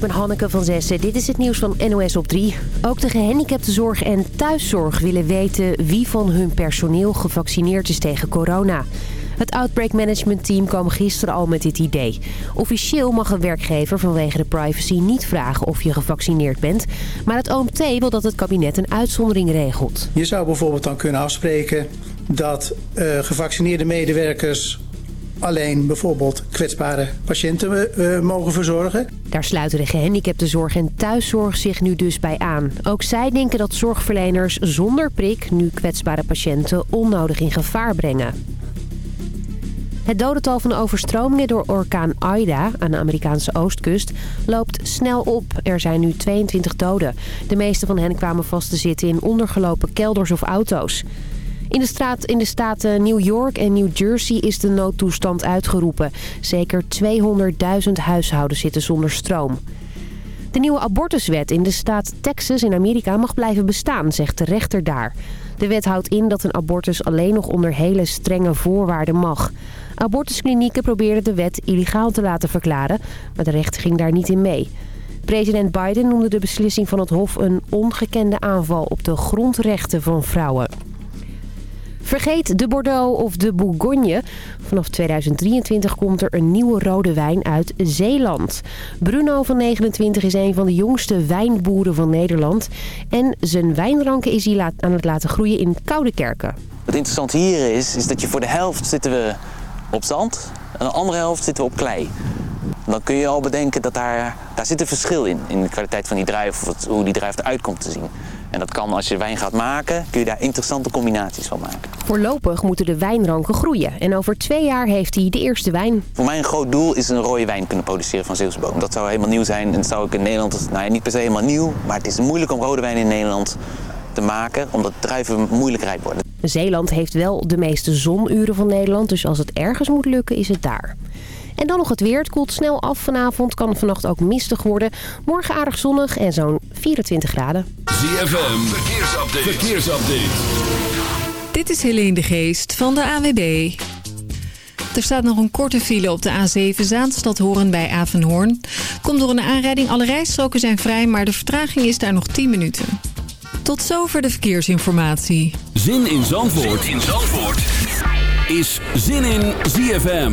ik ben Hanneke van Zessen. Dit is het nieuws van NOS op 3. Ook de gehandicaptenzorg en thuiszorg willen weten wie van hun personeel gevaccineerd is tegen corona. Het Outbreak Management Team kwam gisteren al met dit idee. Officieel mag een werkgever vanwege de privacy niet vragen of je gevaccineerd bent. Maar het OMT wil dat het kabinet een uitzondering regelt. Je zou bijvoorbeeld dan kunnen afspreken dat uh, gevaccineerde medewerkers alleen bijvoorbeeld kwetsbare patiënten uh, mogen verzorgen. Daar sluiten de gehandicaptenzorg en thuiszorg zich nu dus bij aan. Ook zij denken dat zorgverleners zonder prik nu kwetsbare patiënten onnodig in gevaar brengen. Het dodental van de overstromingen door orkaan Ida aan de Amerikaanse oostkust loopt snel op. Er zijn nu 22 doden. De meeste van hen kwamen vast te zitten in ondergelopen kelders of auto's. In de, straat, in de staten New York en New Jersey is de noodtoestand uitgeroepen. Zeker 200.000 huishoudens zitten zonder stroom. De nieuwe abortuswet in de staat Texas in Amerika mag blijven bestaan, zegt de rechter daar. De wet houdt in dat een abortus alleen nog onder hele strenge voorwaarden mag. Abortusklinieken probeerden de wet illegaal te laten verklaren, maar de rechter ging daar niet in mee. President Biden noemde de beslissing van het Hof een ongekende aanval op de grondrechten van vrouwen. Vergeet de Bordeaux of de Bourgogne. Vanaf 2023 komt er een nieuwe rode wijn uit Zeeland. Bruno van 29 is een van de jongste wijnboeren van Nederland. En zijn wijnranken is hij aan het laten groeien in koude kerken. Wat interessant hier is, is dat je voor de helft zitten we op zand en de andere helft zitten we op klei. Dan kun je al bedenken dat daar, daar zit een verschil in. In de kwaliteit van die druif of hoe die druif eruit komt te zien. En dat kan als je wijn gaat maken, kun je daar interessante combinaties van maken. Voorlopig moeten de wijnranken groeien. En over twee jaar heeft hij de eerste wijn. Voor mij een groot doel is een rode wijn kunnen produceren van Zeeuwse boom. Dat zou helemaal nieuw zijn. En dat zou ik in Nederland, nou ja, niet per se helemaal nieuw. Maar het is moeilijk om rode wijn in Nederland te maken, omdat druiven moeilijk rijp worden. Zeeland heeft wel de meeste zonuren van Nederland. Dus als het ergens moet lukken, is het daar. En dan nog het weer. Het koelt snel af vanavond. Kan vannacht ook mistig worden. Morgen aardig zonnig en zo'n 24 graden. ZFM, verkeersupdate. verkeersupdate. Dit is Helene de Geest van de AWB. Er staat nog een korte file op de A7 Zaanstad Horen bij Avenhoorn. Komt door een aanrijding. Alle rijstroken zijn vrij, maar de vertraging is daar nog 10 minuten. Tot zover de verkeersinformatie. Zin in Zandvoort, zin in Zandvoort. is Zin in ZFM.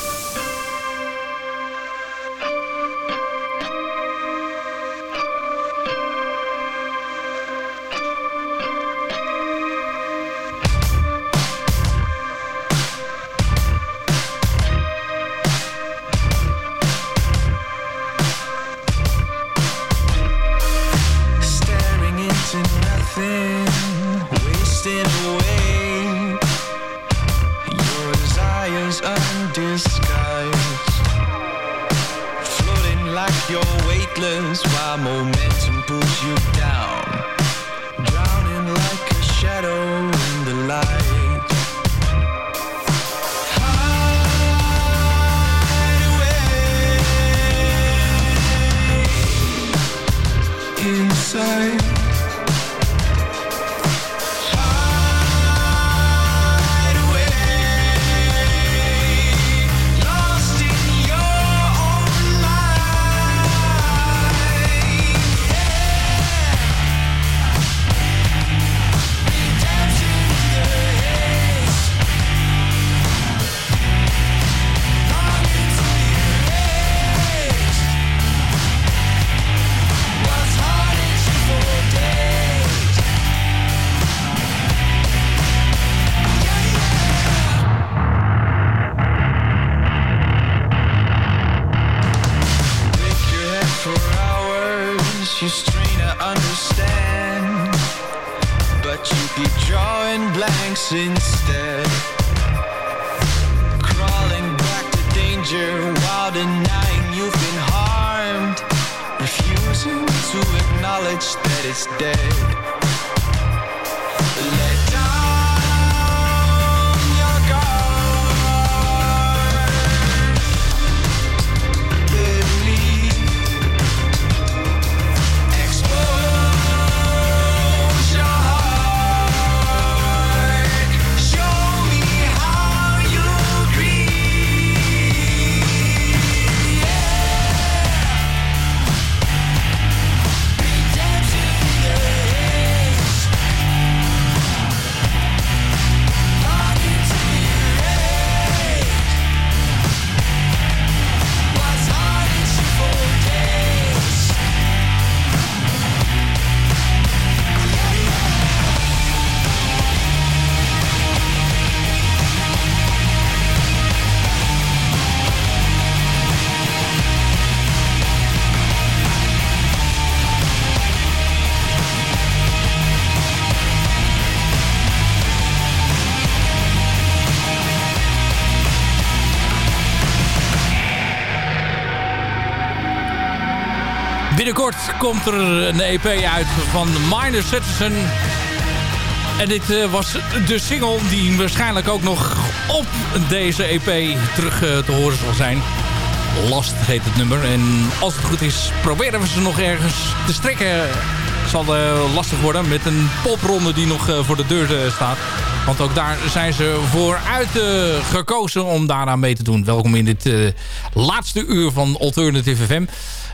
Binnenkort komt er een EP uit van Minor Citizen. En dit uh, was de single die waarschijnlijk ook nog op deze EP terug uh, te horen zal zijn. Last heet het nummer. En als het goed is, proberen we ze nog ergens te strekken. Het zal uh, lastig worden met een popronde die nog voor de deur staat. Want ook daar zijn ze vooruit gekozen om daaraan mee te doen. Welkom in dit laatste uur van Alternative FM.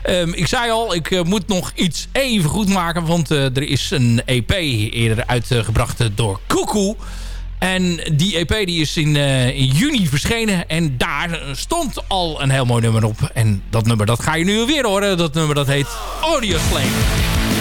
Um, ik zei al, ik uh, moet nog iets even goed maken. Want uh, er is een EP eerder uitgebracht door Cuckoo. En die EP die is in, in juni verschenen. En daar stond al een heel mooi nummer op. En dat nummer dat ga je nu weer horen. Dat nummer dat heet Audio Slave.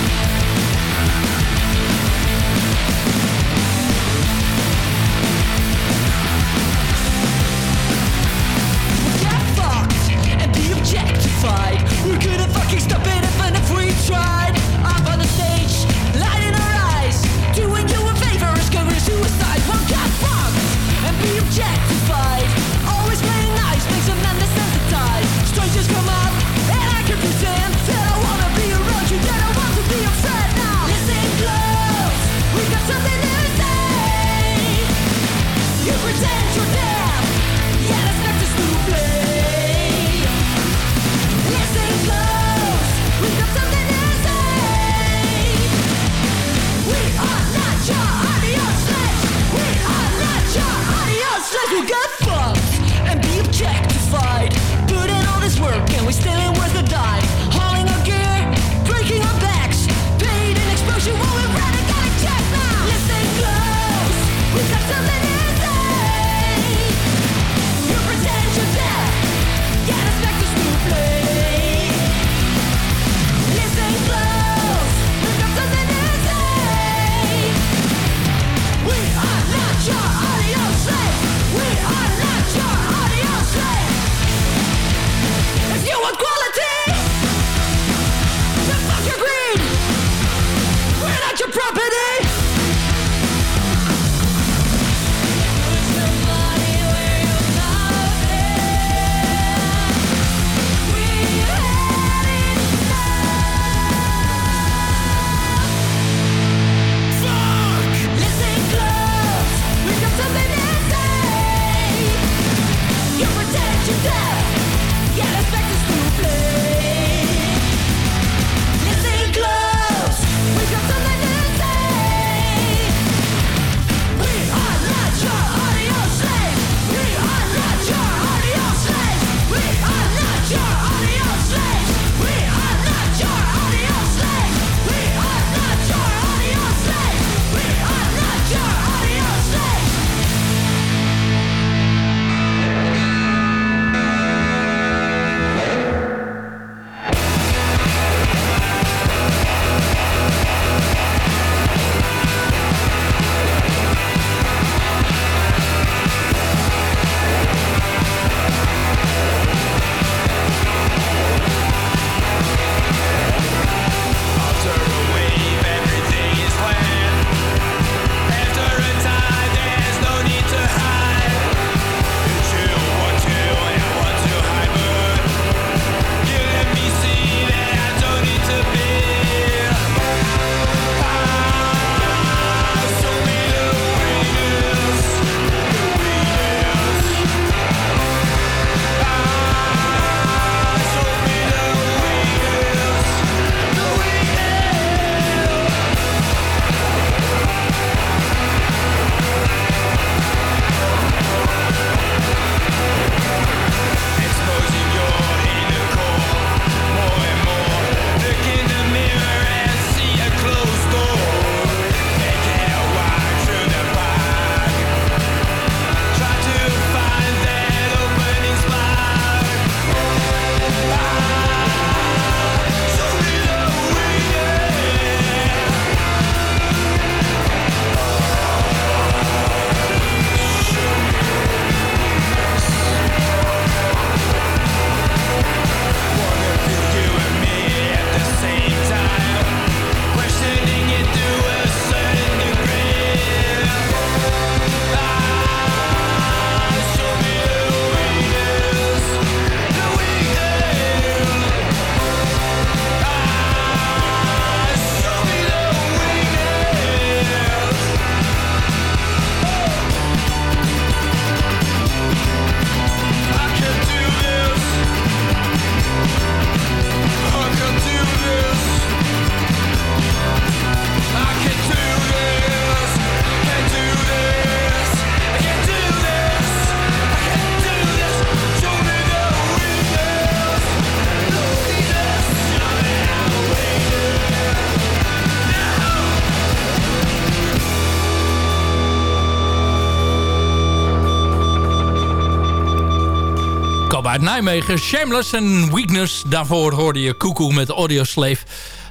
Komen uit Nijmegen. Shameless en Weakness. Daarvoor hoorde je Koekoe met Audio Slave.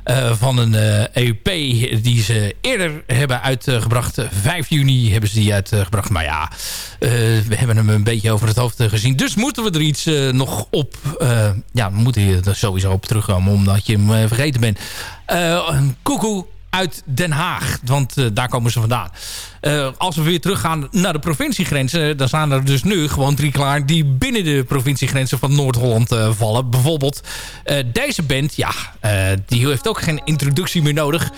Uh, van een EP e die ze eerder hebben uitgebracht. 5 juni hebben ze die uitgebracht. Maar ja, we hebben hem een beetje over het hoofd gezien. Dus moeten we er iets nog op... ja, we moeten er sowieso op terugkomen omdat je hem vergeten bent. Koekoe uit Den Haag. Want uh, daar komen ze vandaan. Uh, als we weer teruggaan naar de provinciegrenzen... dan staan er dus nu gewoon drie klaar... die binnen de provinciegrenzen van Noord-Holland vallen. Bijvoorbeeld deze band. Ja, die heeft ook geen introductie meer nodig.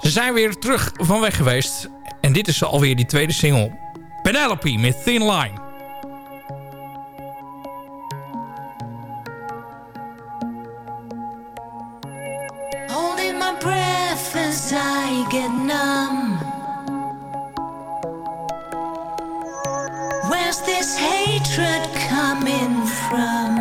Ze zijn weer terug van weg geweest. En dit is alweer die tweede single. Penelope met Thin Line. I get numb. Where's this hatred coming from?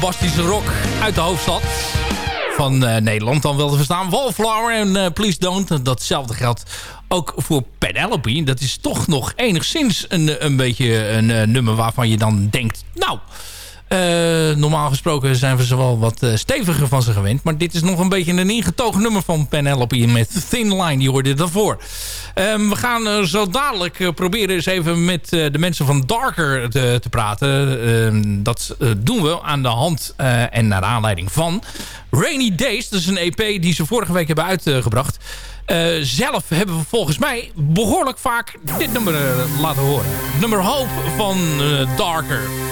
Bombastische rock uit de hoofdstad van uh, Nederland dan wel te verstaan. Wallflower en uh, Please Don't. Datzelfde geldt ook voor Penelope. Dat is toch nog enigszins een, een beetje een uh, nummer waarvan je dan denkt... nou, normaal gesproken zijn we ze wel wat steviger van ze gewend. Maar dit is nog een beetje een ingetogen nummer van Penelope met Thin Line. Die hoorde daarvoor. Um, we gaan uh, zo dadelijk proberen eens even met de mensen van Darker te, te praten. Ehm, dat doen we aan de hand en naar aanleiding van Rainy Days. Dat is een EP die ze vorige week hebben uitgebracht. zelf hebben we volgens mij behoorlijk vaak dit nummer laten horen. Nummer Hope van Darker.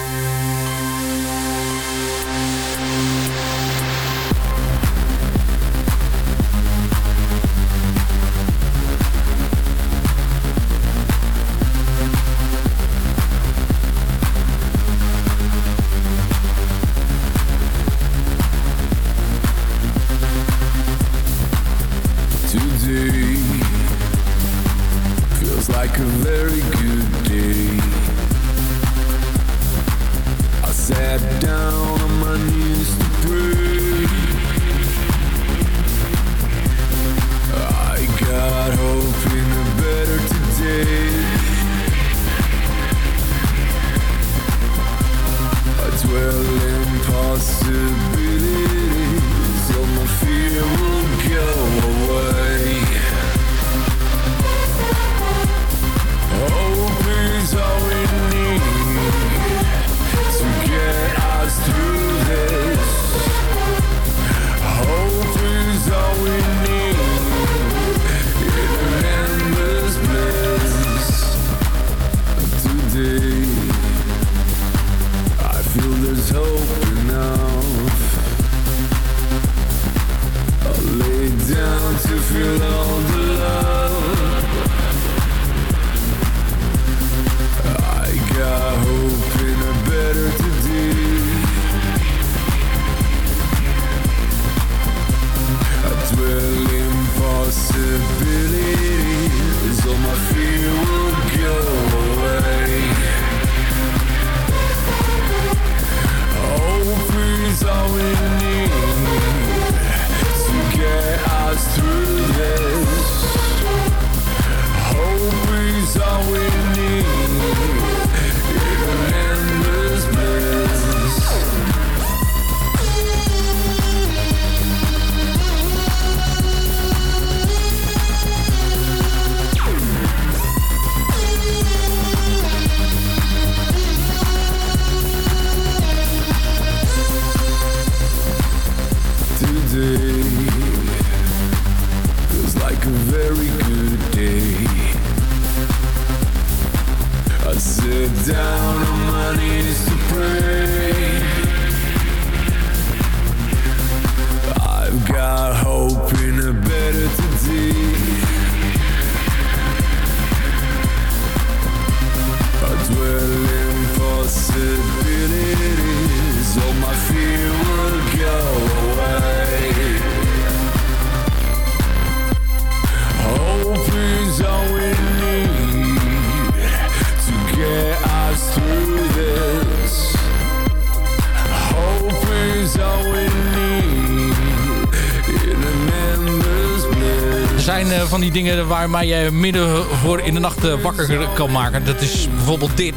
Dingen waarmee je midden voor in de nacht uh, wakker kan maken. Dat is bijvoorbeeld dit.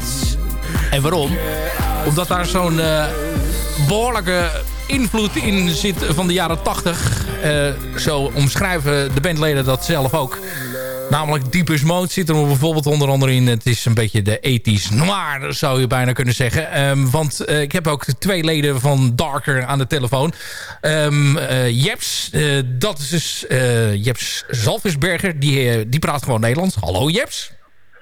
En waarom? Omdat daar zo'n uh, behoorlijke invloed in zit van de jaren 80. zo omschrijven de bandleden dat zelf ook. Namelijk Deepest Mode zit er bijvoorbeeld onder andere in. Het is een beetje de ethisch noir, zou je bijna kunnen zeggen. Um, want uh, ik heb ook twee leden van Darker aan de telefoon. Um, uh, Jeps, uh, dat is dus Jeps Zalvisberger. Die, die praat gewoon Nederlands. Hallo Jeps.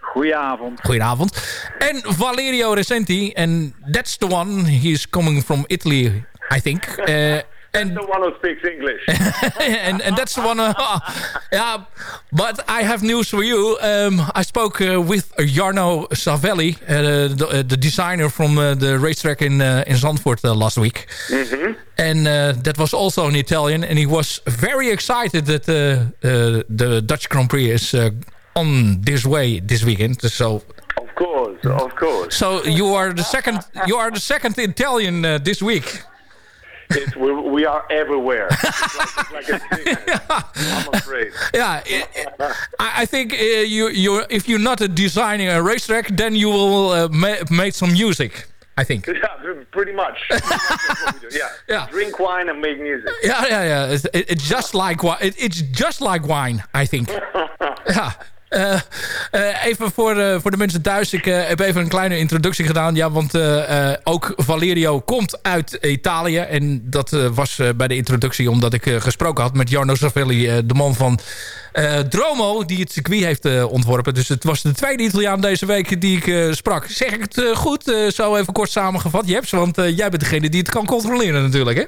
Goedenavond. Goedenavond. En Valerio Recenti. En that's the one. He's coming from Italy, I think. And the one who speaks English. and, and that's the one. Uh, yeah, but I have news for you. Um, I spoke uh, with Jarno Savelli, uh, the, the, designer from the racetrack in in Zandvoort last week. Mm -hmm. And that was also in Italian. And he was very excited that the Dutch Grand Prix is on this way this weekend. So of course. of course. So you are the second. You are the second Italian uh, this week. It's, we, we are everywhere. It's like, it's like I'm afraid. Yeah, I, I think uh, you you if you're not a designing a racetrack, then you will uh, ma make some music. I think. Yeah, pretty much. Pretty much that's what we do. Yeah. Yeah. Drink wine and make music. Ja, ja, ja. It's, it- it's just like wine. It, it's just like wine, I think. ja. Eh, eh, even voor, eh, voor de mensen thuis. Ik heb even een kleine introductie gedaan. Ja, want ook Valerio komt uit Italië. En dat was bij de introductie omdat ik gesproken had met Jarno Savelli. de man van Dromo, die het circuit heeft ontworpen. Dus het was de tweede Italiaan deze week die ik sprak. Zeg ik het goed? Zo even kort samengevat, Jeps. Want jij bent degene die het kan controleren natuurlijk, hè?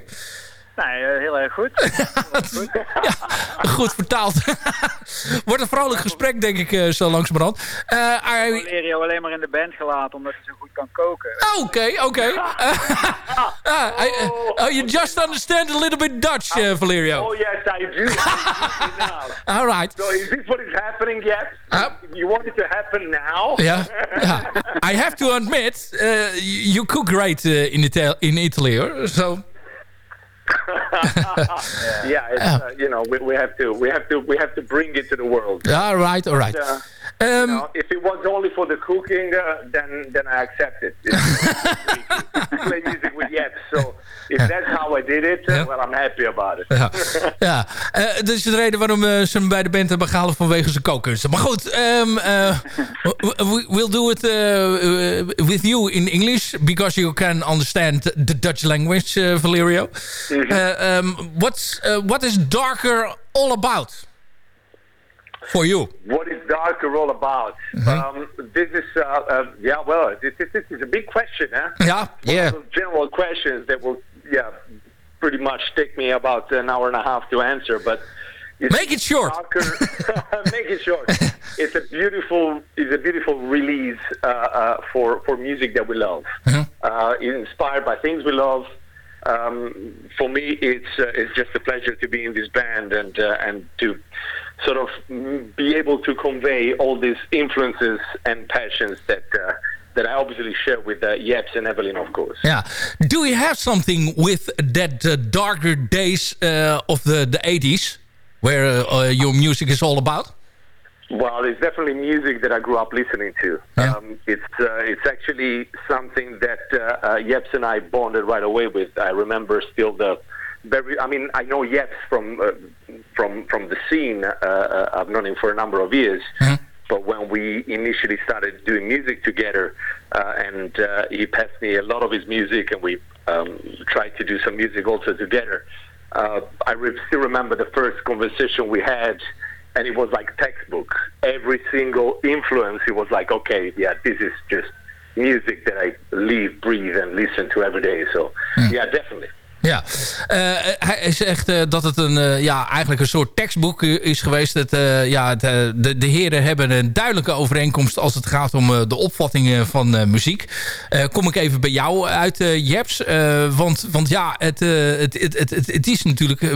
Nee, eh, heel erg goed. Goed vertaald. Wordt een vrolijk gesprek, denk ik, eh, zo langzamerhand. Eh, I- Valerio alleen maar in de band gelaten omdat hij zo goed kan koken. Oké, oké. Eh, ah, I- oh, you just understand a little bit Dutch, Valerio. Oh yes, I do. All right. So is this what is happening yet? Uh, you want it to happen now? Yeah, yeah. I have to admit, uh, you cook great uh, in, Ital in Italy, hoor. So, yeah, it's, uh, you know, we, we have to, we have to, we have to bring it to the world. all right, all right. Uh, Um, you know, if it was only for the cooking, uh, then then I accept it. Play music with Yep. So if that's how I did it, uh, well, I'm happy about it. Ja, ja. Eh, dat is de reden waarom eh, ze hem bij de band hebben gehaald vanwege zijn kookkunsten. Maar goed, um, uh, we, we'll do it uh, uh, with you in English because you can understand the Dutch language, uh, Valerio. Uh, um, what's, uh, what is Darker all about for you? What is Darker all about? Um, this is, uh, uh, yeah, well, this, this, this is a big question, huh? Yeah, yeah. One those general questions that will, yeah, pretty much take me about an hour and a half to answer, but it's Make it short. Darker, make it short. It's a beautiful, it's a beautiful release uh, uh, for for music that we love. Uh, inspired by things we love. Um, for me, it's uh, it's just a pleasure to be in this band and uh, and to sort of mm, be able to convey all these influences and passions that uh, that I obviously share with uh, Jeps and Evelyn, of course. Yeah. Do you have something with that uh, darker days uh, of the, the 80s where uh, uh, your music is all about? Well, it's definitely music that I grew up listening to. Um, it's uh, it's actually something that uh, uh, Yeps and I bonded right away with. I remember still the very. I mean, I know Yeps from uh, from from the scene. Uh, uh, I've known him for a number of years. But when we initially started doing music together, uh, and uh, he passed me a lot of his music, and we um, tried to do some music also together. Uh, I re- still remember the first conversation we had, and it was like textbook. Every single influence, it was like, okay, yeah, this is just music that I live, breathe, and listen to every day. So, yeah, definitely. Ja, Eh, hij zegt eh, dat het een, eh, ja, eigenlijk een soort tekstboek is geweest. Het, ja, het, eh, de, de heren hebben een duidelijke overeenkomst als het gaat om de opvattingen van muziek. Kom ik even bij jou uit, Jeps. Want, want ja, het, het, het, het, het, is natuurlijk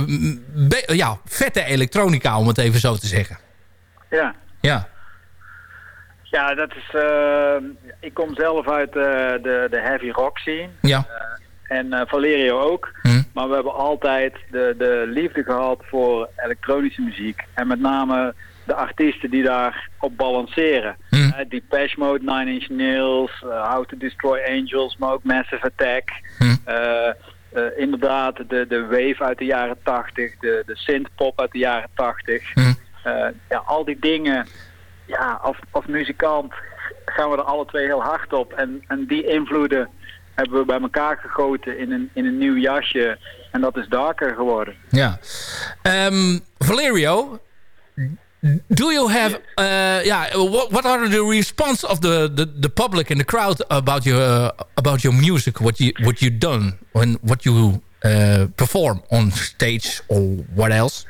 ja, vette elektronica, om het even zo te zeggen. Ja. Ja. Ja, dat is... ik kom zelf uit de, de heavy rock scene. Ja. En Valerio ook. Maar we hebben altijd de, de liefde gehad voor elektronische muziek. En met name de artiesten die daar op balanceren. Hm. Eh, Depeche Mode, Nine Inch Nails, eh, How to Destroy Angels, maar ook Massive Attack. Hm. Eh, eh, inderdaad, de, de wave uit de jaren 80, de, de synthpop uit de jaren 80. Hm. Eh, ja, al die dingen, ja, als, als muzikant gaan we er alle twee heel hard op. En, en die invloeden hebben we bij elkaar gegoten in een, in een nieuw jasje. En dat is darker geworden. Ja. Ehm, Valerio, do you have uh, yeah what, what are the response of the, the, the public and the crowd about your uh, about your music what you what you done and what you uh, perform on stage or what else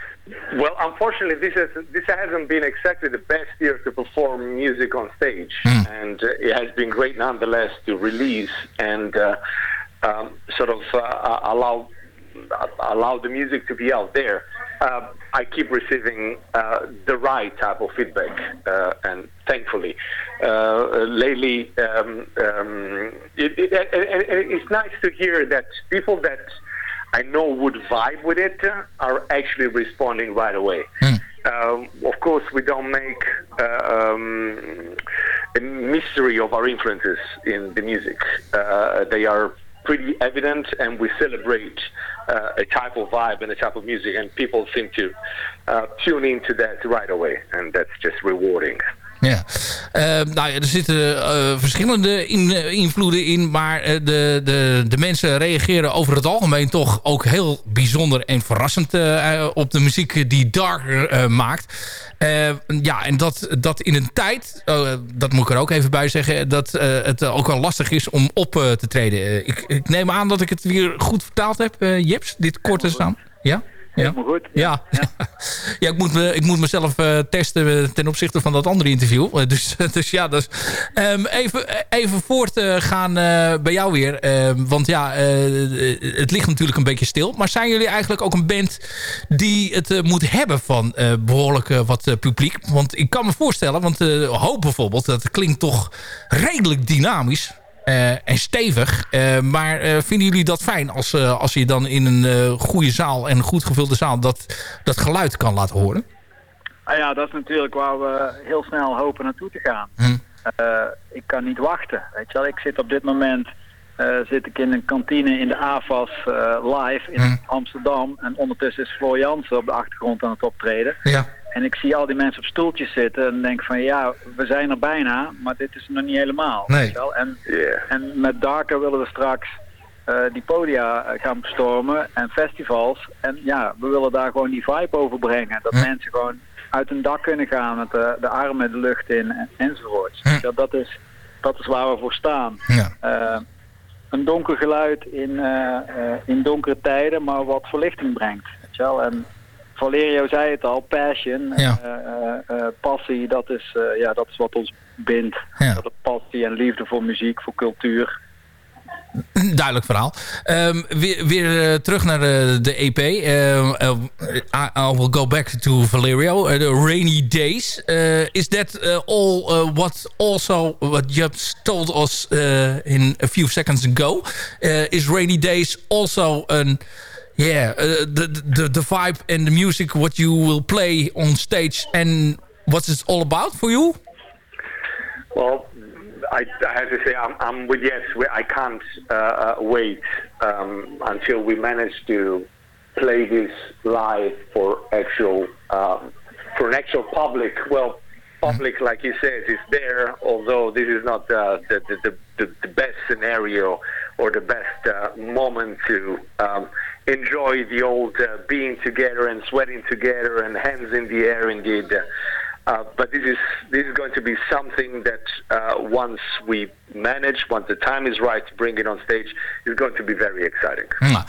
Well, unfortunately, this has this hasn't been exactly the best year to perform music on stage, and uh, it has been great nonetheless to release and uh, um, sort of uh, allow allow the music to be out there. uh, I keep receiving uh, the right type of feedback, uh, and thankfully, uh, lately, um, um, it, it, it, it, it's nice to hear that people that I know would vibe with it uh, are actually responding right away. Um, of course, we don't make uh, um, a mystery of our influences in the music. Uh, they are pretty evident, and we celebrate uh, a type of vibe and a type of music, and people seem to uh, tune into that right away, and that's just rewarding. Ja, Eh, nou ja, er zitten eh, verschillende eh, invloeden in, maar eh, de, de, de mensen reageren over het algemeen toch ook heel bijzonder en verrassend op de muziek die Darker maakt. Eh, ja, en dat, dat in een tijd, dat moet ik er ook even bij zeggen, dat het ook wel lastig is om op te treden. Ik, ik neem aan dat ik het weer goed vertaald heb, Jips, dit korte staan. Ja? Ja. Goed. Ja, ja. ik, moet me, ik moet mezelf eh, testen eh, ten opzichte van dat andere interview. Eh, dus, dus ja, dus, ehm, even, even voort te gaan eh, bij jou weer. Ehm, want ja, het ligt natuurlijk een beetje stil. Maar zijn jullie eigenlijk ook een band die het moet hebben van eh, behoorlijk eh, wat publiek? Want ik kan me voorstellen, want Hoop bijvoorbeeld, dat klinkt toch redelijk dynamisch. Eh, en stevig. Eh, maar eh, vinden jullie dat fijn als, als je dan in een goede zaal en een goed gevulde zaal dat, dat geluid kan laten horen? Ah ja, dat is natuurlijk waar we heel snel hopen naartoe te gaan. Hm. Ik kan niet wachten. Weet je wel, ik zit op dit moment zit ik in een kantine in de AFAS live in Hm. Amsterdam. En ondertussen is Floor Jansen op de achtergrond aan het optreden. Ja. En ik zie al die mensen op stoeltjes zitten en denk van ja, we zijn er bijna, maar dit is nog niet helemaal. Nee. En, Yeah. en met Darker willen we straks eh, die podia eh, gaan bestormen en festivals. En ja, we willen daar gewoon die vibe over brengen. Dat Hm. mensen gewoon uit hun dak kunnen gaan met de, de armen de lucht in en, enzovoorts. Hm. Wel, Dat, is, dat is waar we voor staan. Ja. Eh, een donker geluid in, eh, eh, in donkere tijden, maar wat verlichting brengt. Weet je wel? En Valerio zei het al, passion, Ja. eh, eh, eh, passie, dat is, ja, dat is wat ons bindt. Ja. Dat is passie en liefde voor muziek, voor cultuur. Een Duidelijk verhaal. Ehm, weer weer terug naar de, de EP. Ehm, eh, I, I will go back to Valerio. The Rainy Days. Is that all what also what Jups told us in a few seconds ago? Is Rainy Days also an yeah uh, the, the the vibe and the music what you will play on stage and what's it all about for you? Well, I, I have to say I'm, I'm with yes. I can't uh, uh, wait um, until we manage to play this live for actual um, for an actual public. Well, public, like you said, is there. Although this is not uh, the, the, the, the best scenario or the best uh, moment to um, enjoy the old uh, being together and sweating together and hands in the air, indeed. Uh, but this is this is going to be something that uh, once we manage, once the time is right to bring it on stage, is going to be very exciting. Nou,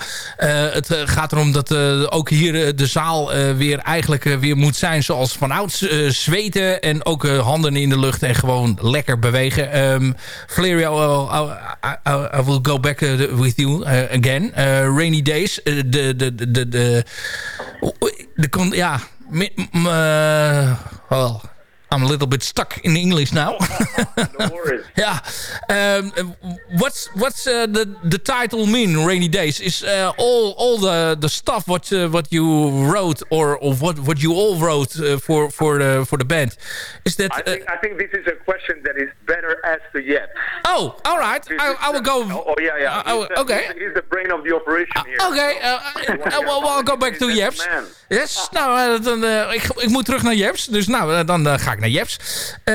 het eh, gaat erom dat eh, ook hier de zaal weer eigenlijk weer moet zijn zoals vanouds. zweten en ook handen in de lucht en gewoon lekker bewegen. Um, Valerio, I, I, will go back with you again. Rainy Days. de, de, de, de, de, ja, well, I'm a little bit stuck in English now. No worries. Yeah. Um, what's what's uh, the the title mean? Rainy days is uh, all all the the stuff what uh, what you wrote or, or what what you all wrote uh, for for the for the band. Is that? I Uh, think I think this is a question that is better asked to Yet. oh, all right. I, I will go. Oh, oh, yeah, yeah. Uh, oh, He's okay. He's, the brain of the operation here. Oké, uh, uh, well, I'll go back to He's Yes, nou, uh, dan, uh, ik, ik moet terug naar Jeps. Dus nou, uh, dan uh, ga ik naar Jeps. Uh,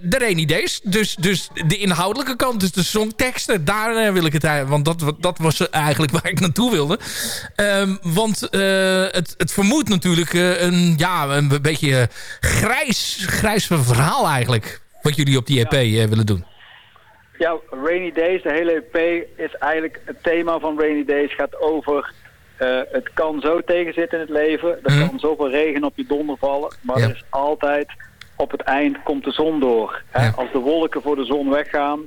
de Rainy Days. Dus, dus de inhoudelijke kant, dus de songteksten. Daar wil ik het eigenlijk... Want dat, dat was eigenlijk waar ik naartoe wilde. Um, want het, het vermoedt natuurlijk een, ja, een beetje grijs, grijs verhaal eigenlijk. Wat jullie op die EP willen doen. Ja, Rainy Days, de hele EP is eigenlijk het thema van Rainy Days gaat over uh, het kan zo tegenzitten in het leven. Er Mhm. kan zoveel regen op je donder vallen, maar Ja. er is altijd op het eind komt de zon door. Hè? Ja. Als de wolken voor de zon weggaan,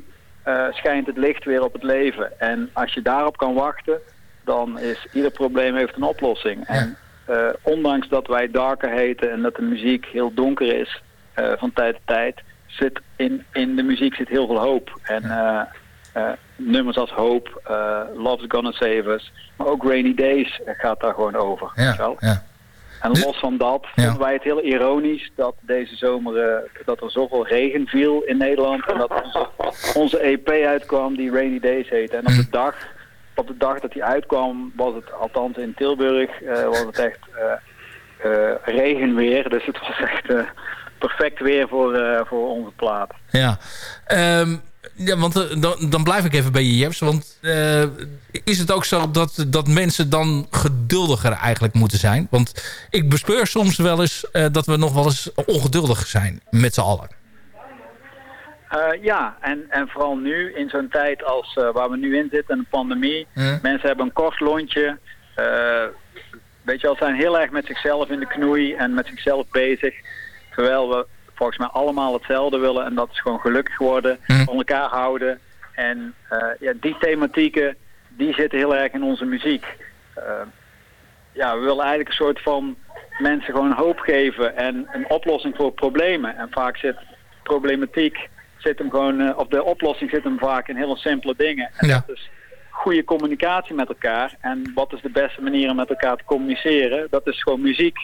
uh, schijnt het licht weer op het leven. En als je daarop kan wachten, dan is ieder probleem heeft een oplossing. En eh, ondanks dat wij darker heten en dat de muziek heel donker is eh, van tijd tot tijd, zit in, in de muziek zit heel veel hoop. En eh, eh, nummers als Hope, eh, Love's Gonna Save Us, maar ook Rainy Days gaat daar gewoon over. wel. ja. En los van dat vonden wij het heel ironisch dat deze zomer eh, dat er zoveel regen viel in Nederland en dat onze, onze EP uitkwam die Rainy Days heette. En op de dag, op de dag dat die uitkwam was het, althans in Tilburg, eh, was het echt regenweer. Dus het was echt perfect weer voor, voor onze plaat. Ja, Ehm, ja want eh, dan, dan blijf ik even bij je, Jeps. Want eh, is het ook zo dat, dat mensen dan geduldiger eigenlijk moeten zijn? Want ik bespeur soms wel eens eh, dat we nog wel eens ongeduldig zijn met z'n allen. Ja, en, en vooral nu in zo'n tijd als waar we nu in zitten, een pandemie. Ja. Mensen hebben een kort lontje. weet je wel, zijn heel erg met zichzelf in de knoei en met zichzelf bezig. Terwijl we volgens mij allemaal hetzelfde willen en dat is gewoon gelukkig worden, van elkaar houden. En eh, ja, die thematieken, die zitten heel erg in onze muziek. Eh, ja, we willen eigenlijk een soort van mensen gewoon hoop geven en een oplossing voor problemen. En vaak zit problematiek, zit hem gewoon, eh, of de oplossing zit hem vaak in hele simpele dingen. En Ja. dat is goede communicatie met elkaar. En wat is de beste manier om met elkaar te communiceren? Dat is gewoon muziek.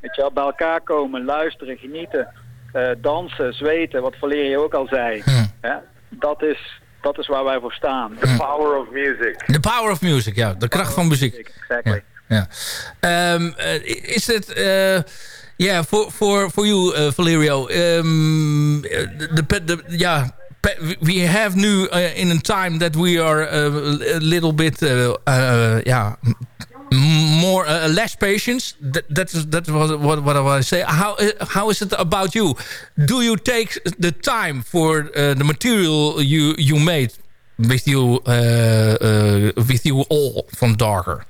Weet je wel, bij elkaar komen, luisteren, genieten, eh, dansen, zweten, wat Valerie ook al zei. Hè? Dat, is, dat is waar wij voor staan. The power of music. The power of music, ja. De kracht van muziek. Exactly. Ja. Ehm, eh, is het... eh for, for you, uh, Valerio. Um, the, the, the, yeah, pe- we have nu uh, in a time that we are uh, a little bit... Uh, uh, yeah, more uh, less patience. That, that is that was what, what I want to say. How uh, how is it about you? Do you take the time for uh, the material you you made with you uh, uh, with you all from Darker?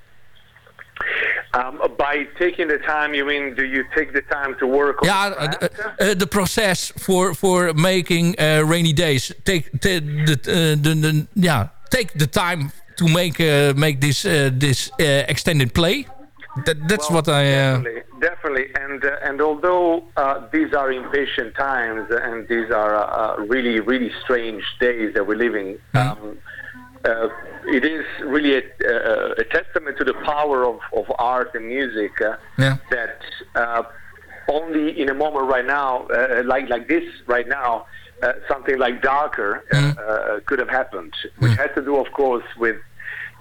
Um, by taking the time, you mean do you take the time to work on Ja, uh, uh, the process for for making uh, rainy days. Take the the, uh, the, the yeah take the time to make uh, make this uh, this uh, extended play. That, that's what I. Uh, Definitely, definitely. And uh, and although uh, these are impatient times and these are uh, uh, really really strange days that we're living, um, uh, it is really a, a, a testament to the power of, of art and music uh, Yeah. that uh, only in a moment right now, uh, like like this right now, uh, something like darker uh, uh, could have happened, which had to do, of course, with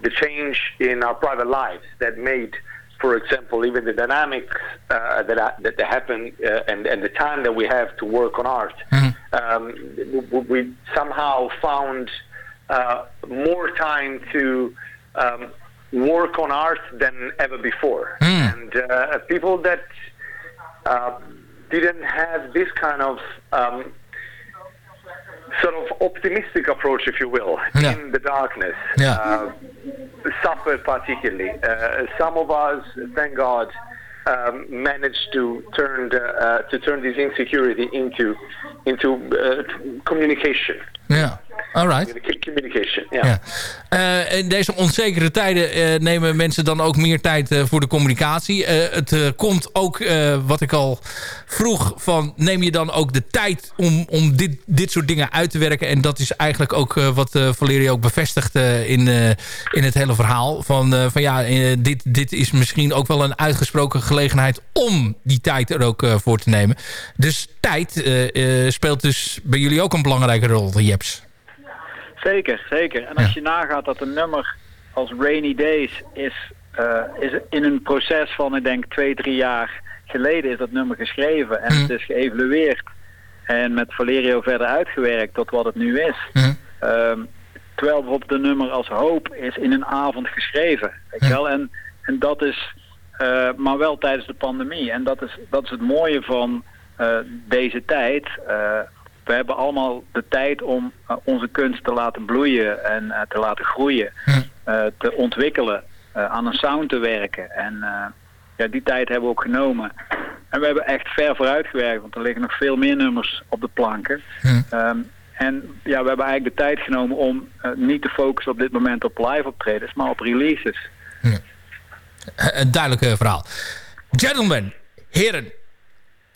the change in our private lives that made, for example, even the dynamics uh, that ha- that happen uh, and and the time that we have to work on art. Um, we, we somehow found uh, more time to um, work on art than ever before, and uh, people that uh, didn't have this kind of um, sort of optimistic approach, if you will, Yeah. in the darkness. Yeah. Uh, suffered particularly. Uh, some of us, thank God, um, managed to turn the, uh, to turn this insecurity into into uh, communication. Ja, alright. Communica- Communication. Yeah. Ja. Eh, in deze onzekere tijden eh, nemen mensen dan ook meer tijd eh, voor de communicatie. Het komt ook, wat ik al vroeg, van neem je dan ook de tijd om, om dit, dit soort dingen uit te werken. En dat is eigenlijk ook wat Valerie ook bevestigt in, in het hele verhaal. Van, van ja, dit, dit is misschien ook wel een uitgesproken gelegenheid om die tijd er ook voor te nemen. Dus tijd speelt dus bij jullie ook een belangrijke rol, Zeker, zeker. En als je nagaat dat een nummer als Rainy Days is, eh, is in een proces van, ik denk, twee, drie jaar geleden is dat nummer geschreven. En het is geëvalueerd en met Valerio verder uitgewerkt tot wat het nu is. Ehm, terwijl bijvoorbeeld een nummer als Hoop is in een avond geschreven. Weet wel? En, en dat is, eh, maar wel tijdens de pandemie. En dat is, dat is het mooie van eh, deze tijd we hebben allemaal de tijd om eh, onze kunst te laten bloeien en eh, te laten groeien. Hm. Eh, te ontwikkelen, aan een sound te werken. En ja, die tijd hebben we ook genomen. En we hebben echt ver vooruit gewerkt, want er liggen nog veel meer nummers op de planken. Hm. Ehm, en ja, we hebben eigenlijk de tijd genomen om niet te focussen op dit moment op live optredens, maar op releases. Ja. Een duidelijk verhaal. Gentlemen, heren,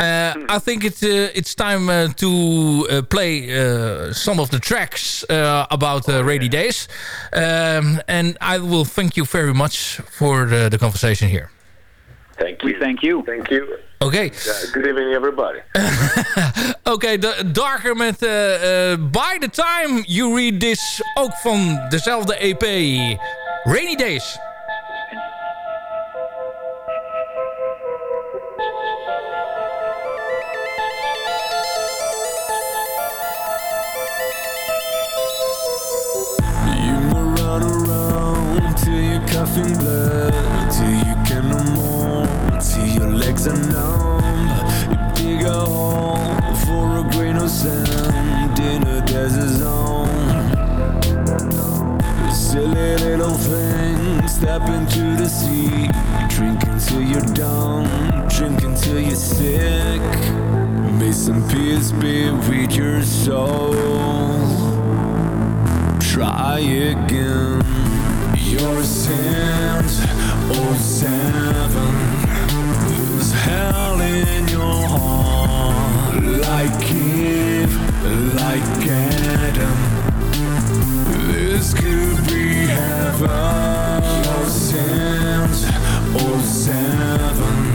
uh, I think it's uh, it's time uh, to uh, play uh, some of the tracks about oh, rainy days, um, and I will thank you very much for the, the conversation here. Thank you. We thank you. Thank you. Okay. Good evening everybody. Oké, okay, Darker met By the Time You Read This, ook van dezelfde EP, Rainy Days. hands are numb. You dig a hole for a grain of sand in a desert zone. Silly little thing, step into the sea. Drink until you're dumb. drink until you're sick. May some peace be with your soul. Try again. Your sins, oh seven is hell in your heart. Like Eve, like Adam. This could be heaven. Your sins, or seven.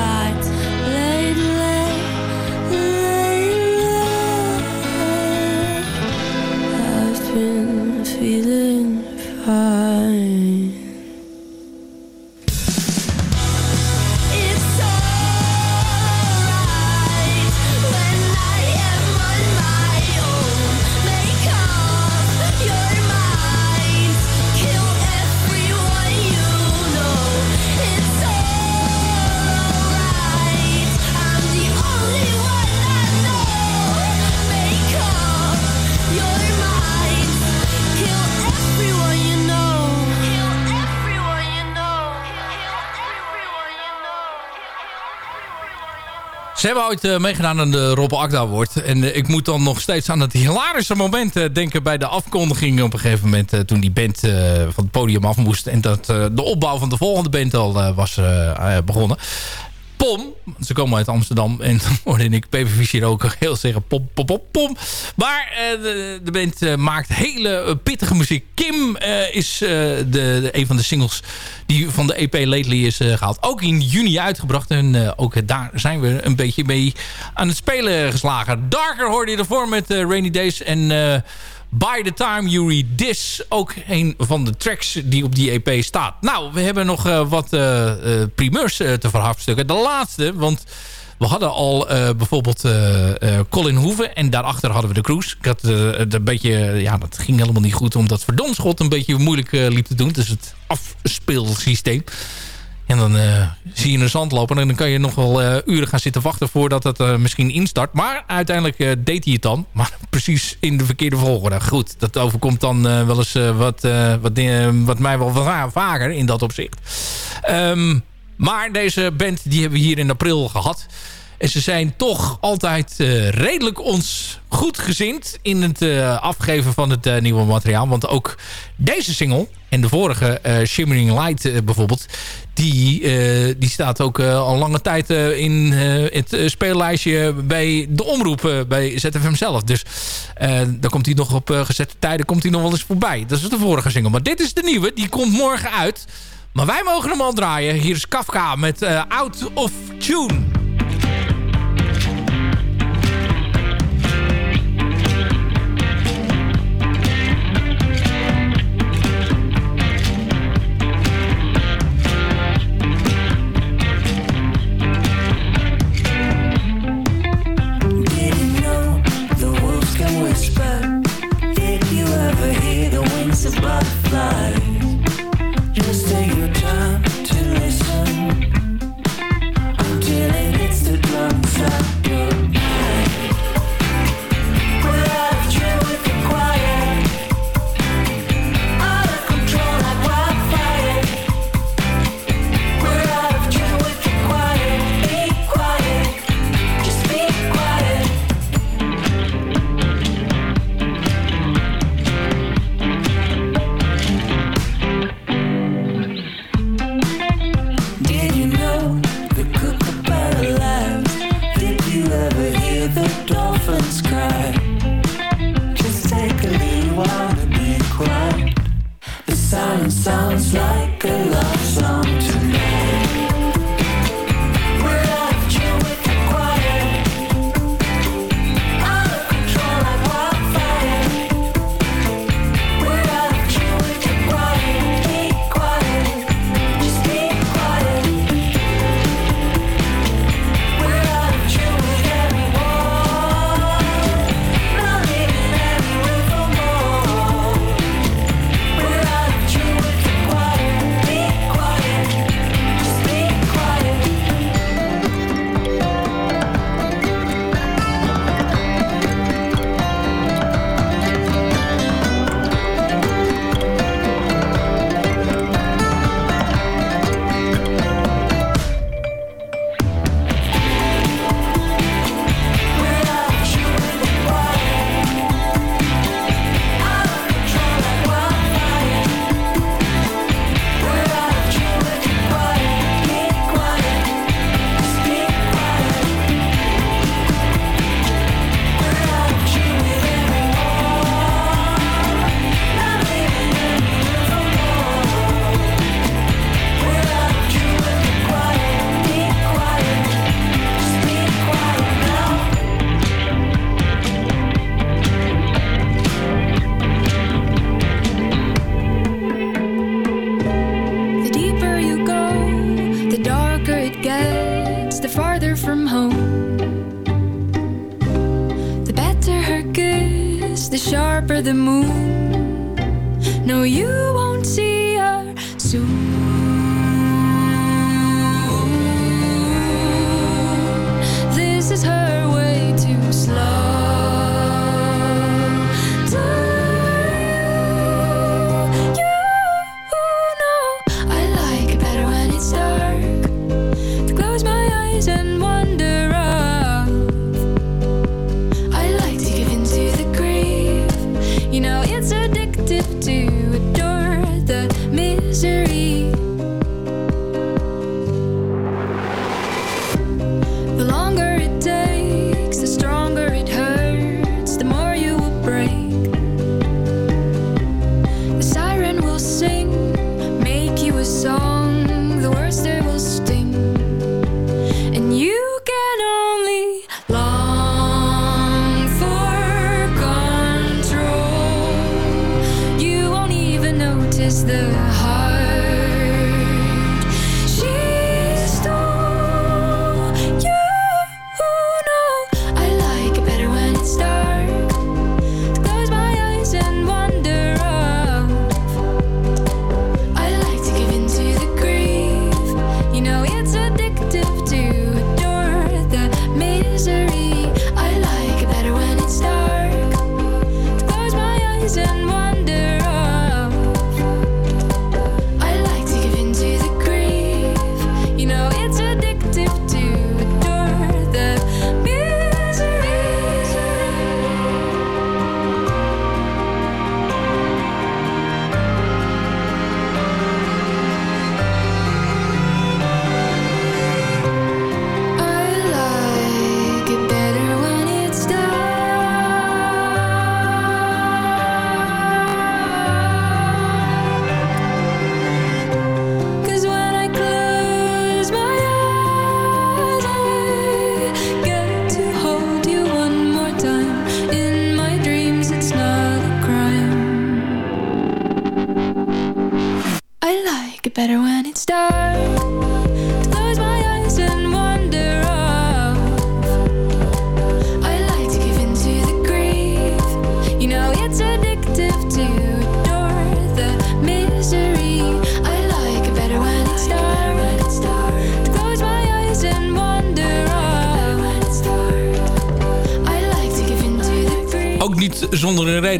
That ooit eh, meegedaan aan de Rob Akda Award. En eh, ik moet dan nog steeds aan het hilarische moment eh, denken bij de afkondiging op een gegeven moment. toen die band van het podium af moest. En dat de opbouw van de volgende band al was begonnen. Pom, ze komen uit Amsterdam. En dan hoorde ik Peper Fischer ook heel zeggen pom, pom, pom, pom. Maar eh, de, band eh, maakt hele eh, pittige muziek. Kim is de, de- een van de singles die van de EP Lately is eh, gehaald. Ook in juni uitgebracht. En ook daar zijn we een beetje mee aan het spelen geslagen. Darker hoorde je ervoor met Rainy Days. En By the Time You Read This. Ook een van de tracks die op die EP staat. Nou, we hebben nog eh, wat eh, eh, primeurs te verhapstukken. De laatste, want... We hadden al bijvoorbeeld Colin Hoeven. En daarachter hadden we de Cruise. Ik had het een beetje... Ja, dat ging helemaal niet goed. Omdat Verdomschot een beetje moeilijk liep te doen. Dus het afspeelsysteem. En dan eh, zie je een zand lopen. En dan kan je nog wel eh, uren gaan zitten wachten voordat het eh, misschien instart. Maar uiteindelijk deed hij het dan. Maar precies in de verkeerde volgorde. Goed, dat overkomt dan wel eens wat, wat, wat mij wel va- vaker in dat opzicht. Ehm, maar deze band die hebben we hier in april gehad. En ze zijn toch altijd eh, redelijk ons goed gezind in het eh, afgeven van het eh, nieuwe materiaal. Want ook deze single en de vorige Shimmering Light bijvoorbeeld... Die, die staat ook al lange tijd in het speellijstje bij de omroep bij ZFM zelf. Dus daar komt hij nog op gezette tijden komt hij nog wel eens voorbij. Dat is de vorige single. Maar dit is de nieuwe. Die komt morgen uit. Maar wij mogen hem al draaien. Hier is Kafka met Out of Tune. Until it hits the drums at your sounds like a love song.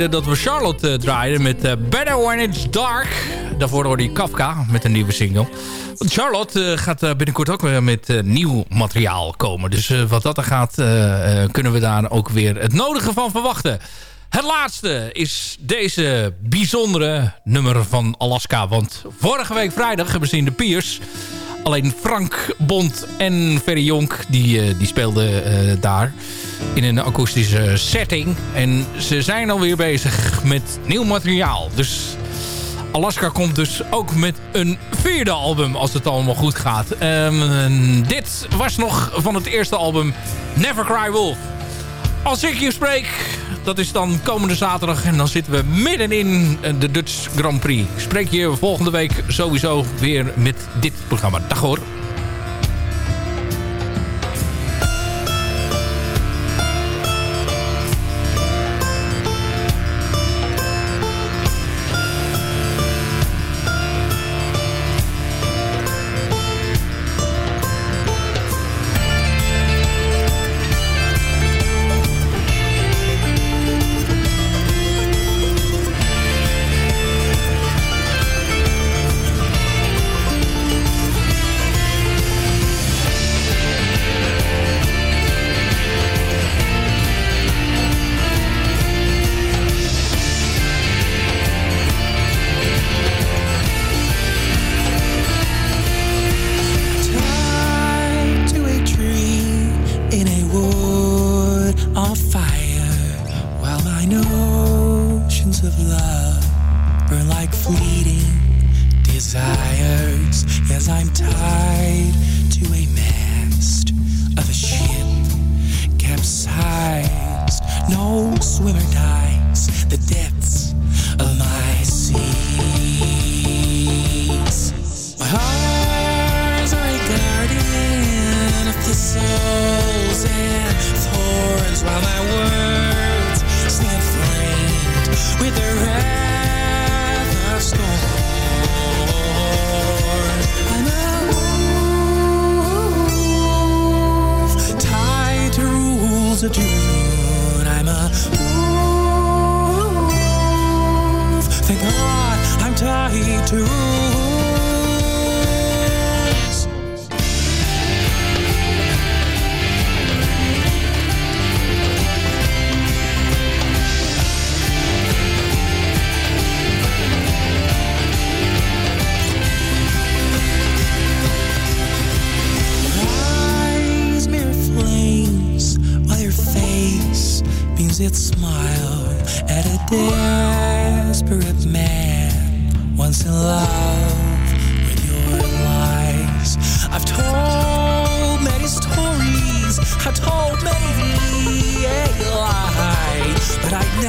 dat we Charlotte eh, draaiden met eh, Better When It's Dark. Daarvoor hoorde je Kafka met een nieuwe single. Want Charlotte eh, gaat binnenkort ook weer met nieuw materiaal komen. Dus wat dat er gaat, kunnen we daar ook weer het nodige van verwachten. Het laatste is deze bijzondere nummer van Alaska. Want vorige week vrijdag hebben we zien de Piers... Alleen Frank Bond en Ferry Jonk, die, die speelden daar in een akoestische setting. En ze zijn alweer bezig met nieuw materiaal. Dus Alaska komt dus ook met een vierde album als het allemaal goed gaat. Ehm, dit was nog van het eerste album Never Cry Wolf. Als ik je spreek, dat is dan komende zaterdag. En dan zitten we midden in de Dutch Grand Prix. Ik spreek je volgende week sowieso weer met dit programma. Dag hoor.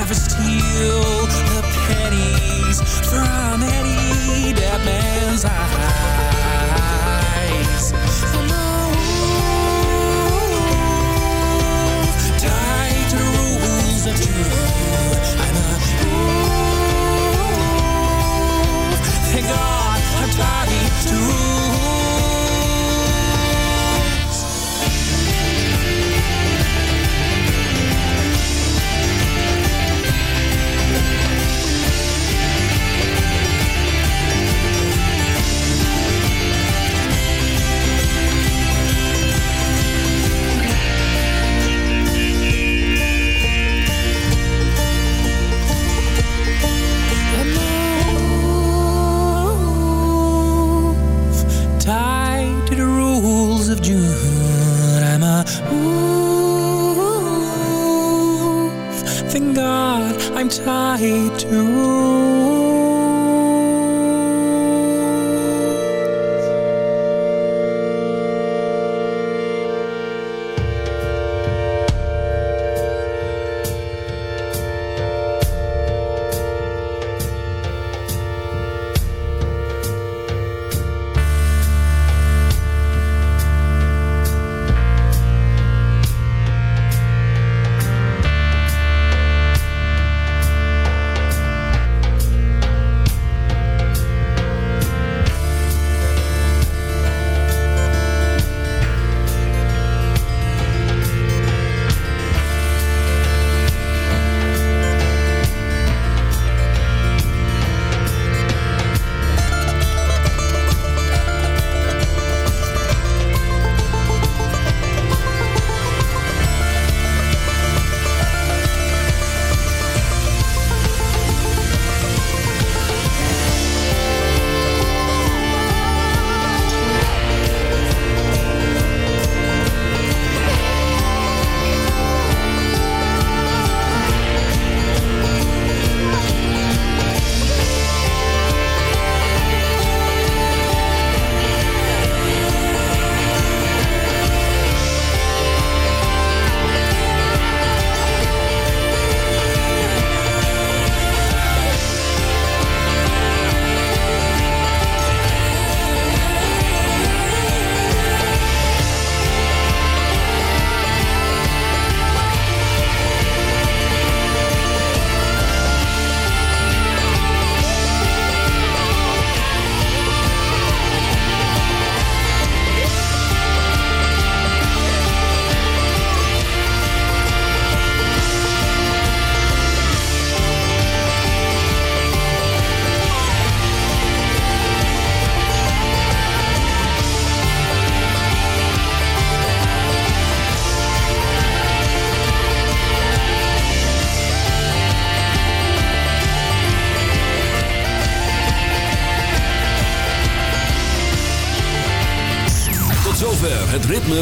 never steal.